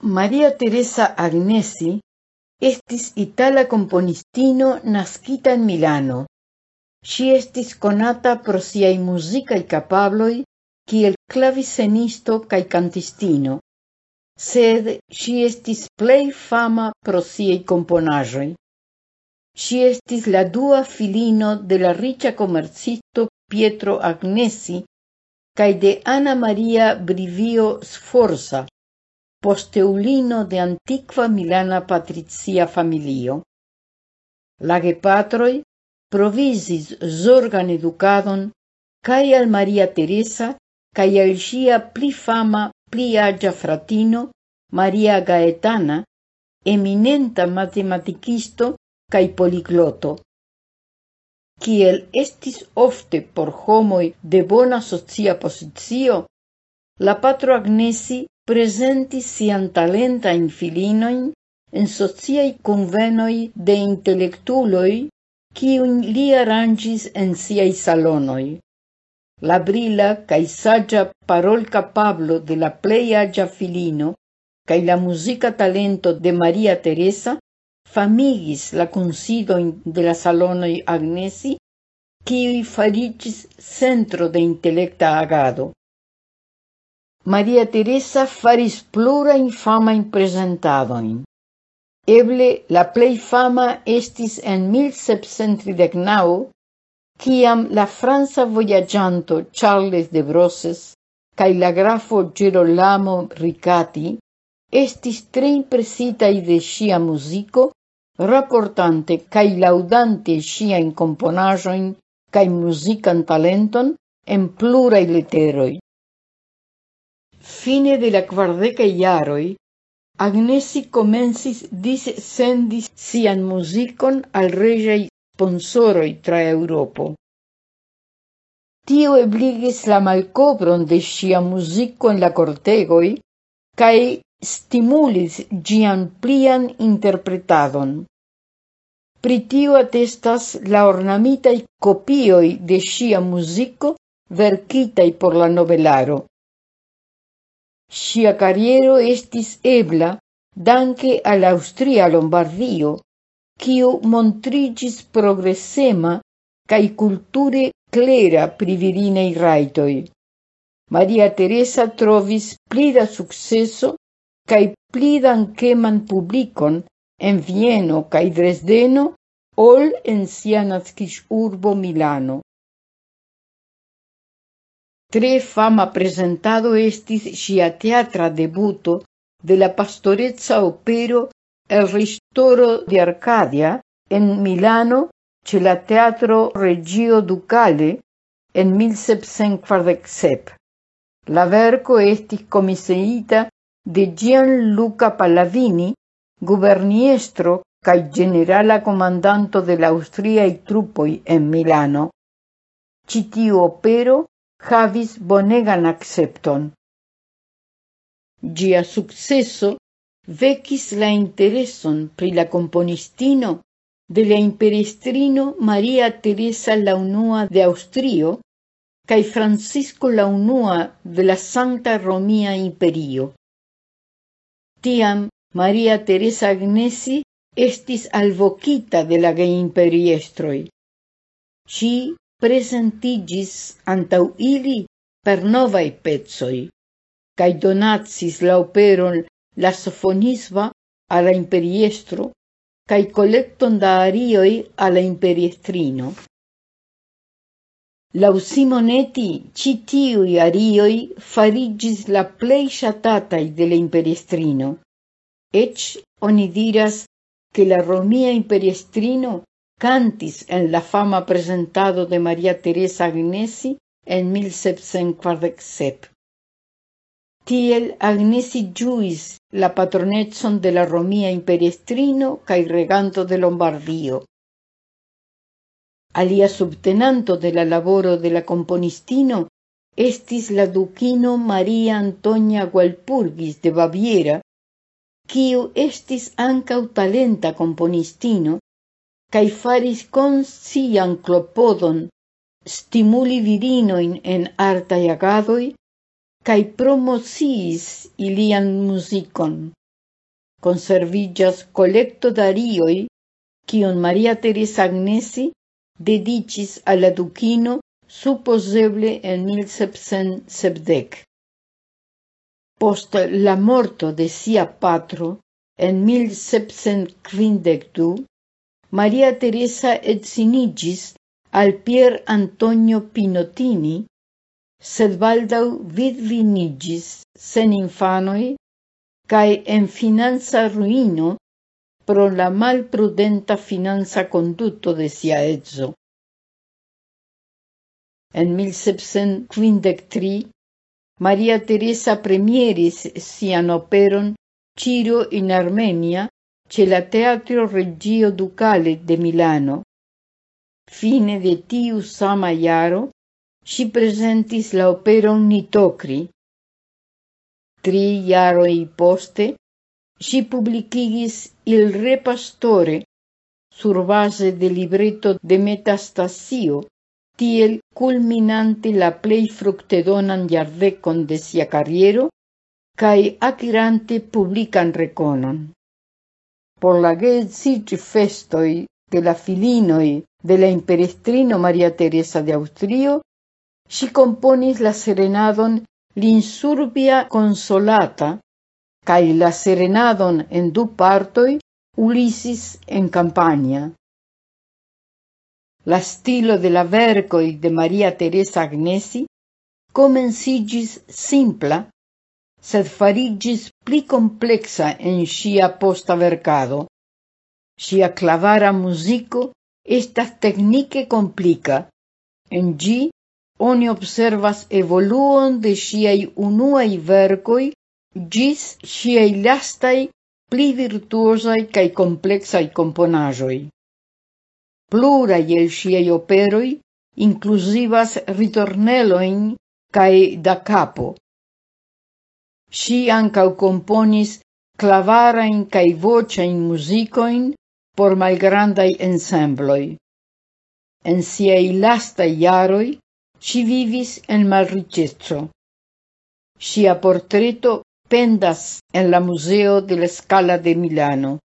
Maria Teresa Agnesi estis itala componistino nascita en Milano. Si estis conata pro siai musicae capabloi kiel clavicenisto cae cantistino, sed si estis fama pro siei componajoi. Si estis la dua filino de la ricia comercisto Pietro Agnesi cae de Ana Maria Brivio Sforza, posteulino de antiqua milana patricia familio. La gepatroi provisis zorgan educadon cae al Maria Teresa cae al sia pli fama pli agia fratino Maria Gaetana, eminenta matematicisto cae poligloto. Ciel estis ofte por homoi de bona socia posizio, La patro Agnesi presentis sian talentajn filinoin en sociai convenoi de intelectuloi kiun li arrangis en siai salonoi. La brila cae saggia parol capablo de la pleia filino cae la musica talento de Maria Teresa famigis la considoin de la salonoi Agnesi, qui farigis centro de intelecta agado. Maria Teresa faris plurajn famajn prezentadojn. Eble la plei fama estis en 1739, ciam la Franza vojaĝanto Charles de Brosses cae la grafo Gerolamo Ricati estis tre impresitai de sia musico, raportante cae laudante sia in componajoin cae musican talenton en plurai leteroj. Fine de la quardeca iaroi, Agnesi comensis dis sendis sian musicon al regei sponsoroi tra Europo. Tio ebligis la malcobron de sia musico en la cortegoi, cae stimulis gian plian interpretadon. Pri tio atestas la ornamitai copioi de sia musico verkitaj por la novelaro. Sia carriero estis ebla danke al Austria Lombardio, kiu montrigis progressema cae culture clera privirinei raitoi. Maria Teresa trovis plida successo cae plidan queman publicon en Vieno cae Dresdeno ol en sia urbo Milano. Tre fama presentado estis sia teatra debuto de la pastorezza opero El Ristoro de Arcadia en Milano ce la Teatro Regio Ducale en 1747. La verco estis comiseita de Gianluca Pallavini, guberniestro cae generala comandanto de la Austriae trupoi en Milano. Citiu opero havis bonegan accepton. Gia successo vecis la intereson pri la componistino de la imperestrino Maria Teresa la unua de Austrio cae Francisco la unua de la Santa Romia Imperio. Tiam Maria Teresa Agnesi estis alvocita de la geimperistroi. Si presentigis antau ili per novai pecoj cae donatsis la operon la sofonisva alla imperiestro cae collecton da arioj alla imperiestrino. Lau Simonetti citiui arioi farigis la plei shatatai de la imperiestrino. Eĉ oni diras, che la Romia imperiestrino cantis en la fama presentado de Maria Teresa Agnesi en 1747. Tiel Agnesi giuis la patronetson de la Romia imperiestrino cae reganto de Lombardio. Alia subtenanto de la laboro de la componistino estis la duquino Maria Antonia Gualpurgis de Baviera, quiu estis ancau talenta componistino cae faris conscian clopodon stimuli virinoin en artai agadoi cae promociis ilian musicon. Conservigas colecto darioi, cion Maria Teresa Agnesi dedicis alla ducino supposeble en 1770. Post la morto de sia patro en 1752, Maria Teresa etsinigis al Pier Antonio Pinotini, sed baldau vidvinigis sen infanoi cae en finanza ruino pro la malprudenta finanza conduto de sia ezzo. En 1753, Maria Teresa premieris sian operon Ciro in Armenia ce la Teatro Reggio Ducale de Milano. Fine de tiu sama iaro, si presentis la operon Nitocri. Tri jaroi poste, si publicigis Il Re Pastore sur base de libretto de Metastasio, tiel culminante la plei fructedonan jardecon de sia carriero, cae acirante publican reconon. Por la geetzig festoi de la filinoi de la imperestrino Maria Teresa de Austrio, si componis la serenadon l'insurbia consolata, cae la serenadon en du partoi, Ulisis en campagna. La stilo de la vercoi de Maria Teresa Agnesi comencigis simpla, sed farigis pli complexa en sia posta vercado. Sia clavara musico estas teknike complica. En gi, oni observas evoluon de ŝiaj unuai vercoi gis ŝiaj lastai pli virtuosai cae complexai componajoi. Plurai el operoi, inclusivas ritornelo ritornelojn cae da capo. Si ancau componis clavarain cae vocain musicoin por malgrandai ensembloi. En siei lastai iaroi si vivis en malricezzo. Sia portreto pendas en la Museo de la Scala de Milano.